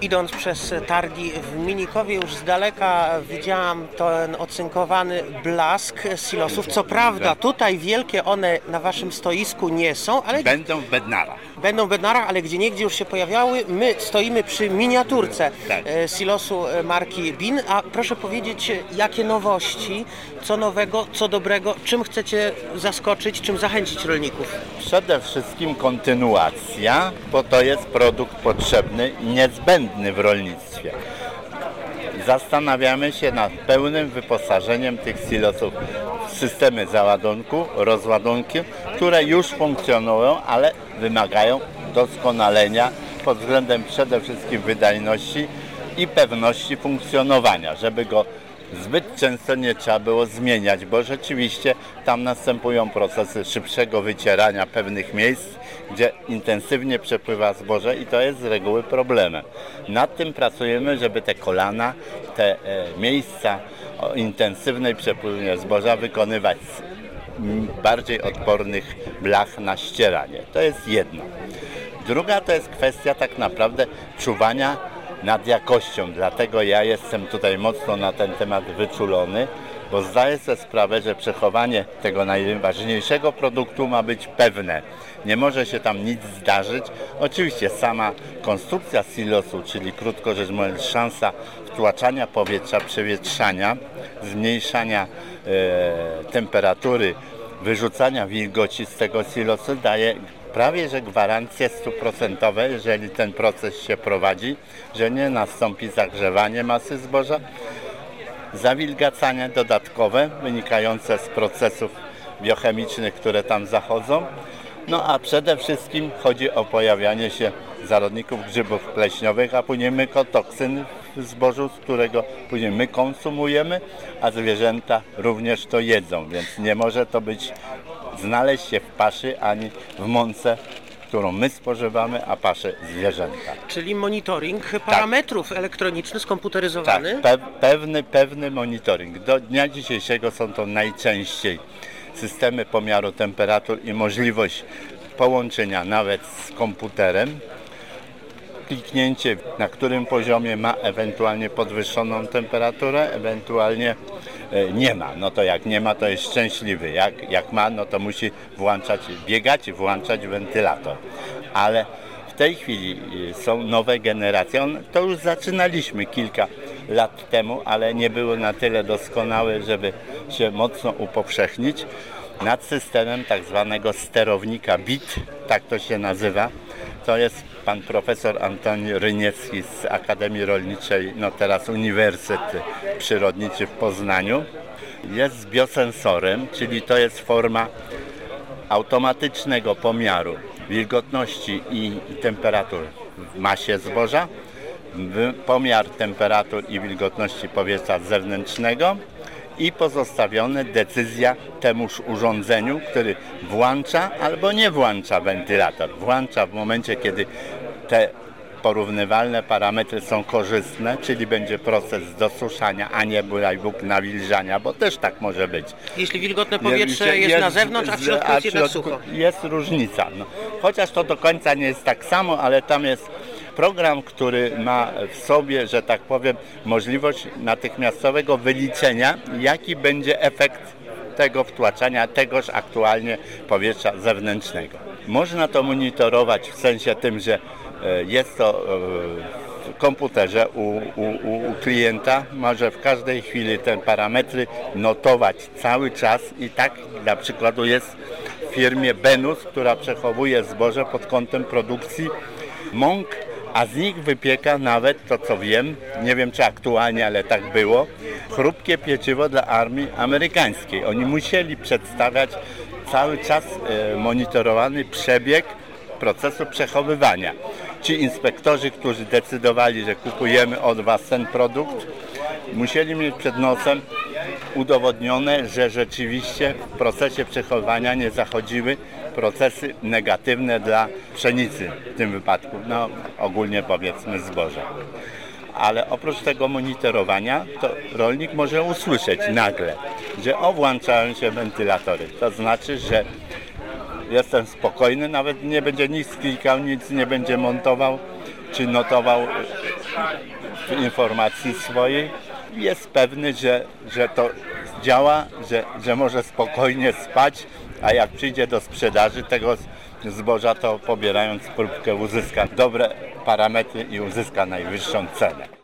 Idąc przez targi w Minikowie już z daleka widziałam ten ocynkowany blask silosów. Co prawda tutaj wielkie one na waszym stoisku nie są, ale Będą w Bednarach. będą w Bednarach, ale gdzie niegdzie już się pojawiały. My stoimy przy miniaturce Tak. e, silosu e, marki BIN. A proszę powiedzieć, jakie nowości, co nowego, co dobrego, czym chcecie zaskoczyć, czym zachęcić rolników? Przede wszystkim kontynuacja, bo to jest produkt potrzebny i niezbędny w rolnictwie. Zastanawiamy się nad pełnym wyposażeniem tych silosów w systemy załadunku, rozładunki, które już funkcjonują, ale wymagają doskonalenia pod względem przede wszystkim wydajności i pewności funkcjonowania, żeby go zbyt często nie trzeba było zmieniać, bo rzeczywiście tam następują procesy szybszego wycierania pewnych miejsc, gdzie intensywnie przepływa zboże i to jest z reguły problemem. Nad tym pracujemy, żeby te kolana, te e, miejsca o intensywnej przepływie zboża wykonywać z bardziej odpornych blach na ścieranie. To jest jedno. Druga to jest kwestia tak naprawdę czuwania nad jakością, dlatego ja jestem tutaj mocno na ten temat wyczulony, bo zdaję sobie sprawę, że przechowanie tego najważniejszego produktu ma być pewne. Nie może się tam nic zdarzyć. Oczywiście sama konstrukcja silosu, czyli krótko rzecz mówiąc szansa wtłaczania powietrza, przewietrzania, zmniejszania e, temperatury, wyrzucania wilgoci z tego silosu daje prawie że gwarancje stuprocentowe, jeżeli ten proces się prowadzi, że nie nastąpi zagrzewanie masy zboża, zawilgacanie dodatkowe wynikające z procesów biochemicznych, które tam zachodzą. No a przede wszystkim chodzi o pojawianie się zarodników grzybów pleśniowych, a później mykotoksyn w zbożu, z którego później my konsumujemy, a zwierzęta również to jedzą, więc nie może to być znaleźć się w paszy ani w mące, którą my spożywamy, a pasze zwierzęta. Czyli monitoring parametrów elektroniczny, Tak, skomputeryzowany. pe pewny, pewny monitoring. Do dnia dzisiejszego są to najczęściej systemy pomiaru temperatur i możliwość połączenia nawet z komputerem. Kliknięcie, na którym poziomie ma ewentualnie podwyższoną temperaturę, ewentualnie nie ma. No to jak nie ma, to jest szczęśliwy. Jak, jak ma, no to musi włączać, biegać i włączać wentylator. Ale w tej chwili y, są nowe generacje. On, to już zaczynaliśmy kilka lat temu, ale nie były na tyle doskonałe, żeby się mocno upowszechnić. Nad systemem tak zwanego sterownika BIT, tak to się nazywa, to jest pan profesor Antoni Ryniecki z Akademii Rolniczej, no teraz Uniwersytet Przyrodniczy w Poznaniu. Jest biosensorem, czyli to jest forma automatycznego pomiaru wilgotności i temperatur w masie zboża, pomiar temperatur i wilgotności powietrza zewnętrznego i pozostawione decyzja temuż urządzeniu, który włącza albo nie włącza wentylator. Włącza w momencie, kiedy te porównywalne parametry są korzystne, czyli będzie proces dosuszania, a nie bylaj Bóg nawilżania, bo też tak może być. Jeśli wilgotne powietrze jest, na zewnątrz, a w środku a jest jednak sucho. Jest różnica. No. Chociaż to do końca nie jest tak samo, ale tam jest program, który ma w sobie, że tak powiem, możliwość natychmiastowego wyliczenia, jaki będzie efekt tego wtłaczania tegoż aktualnie powietrza zewnętrznego. Można to monitorować w sensie tym, że e, jest to e, w komputerze u, u, u, klienta, może w każdej chwili te parametry notować cały czas i tak dla przykładu jest w firmie Benus, która przechowuje zboże pod kątem produkcji mąk, a z nich wypieka nawet to co wiem, nie wiem czy aktualnie, ale tak było, chrupkie pieczywo dla armii amerykańskiej. Oni musieli przedstawiać cały czas e, monitorowany przebieg procesu przechowywania. Ci inspektorzy, którzy decydowali, że kupujemy od Was ten produkt, musieli mieć przed nosem udowodnione, że rzeczywiście w procesie przechowywania nie zachodziły procesy negatywne dla pszenicy w tym wypadku, no ogólnie powiedzmy zboża. Ale oprócz tego monitorowania, to rolnik może usłyszeć nagle, że o włączają się wentylatory. To znaczy, że jestem spokojny, nawet nie będzie nic klikał, nic nie będzie montował, czy notował w informacji swojej. Jest pewny, że, że to działa, że, że może spokojnie spać, a jak przyjdzie do sprzedaży tego zboża, to pobierając próbkę uzyska dobre parametry i uzyska najwyższą cenę.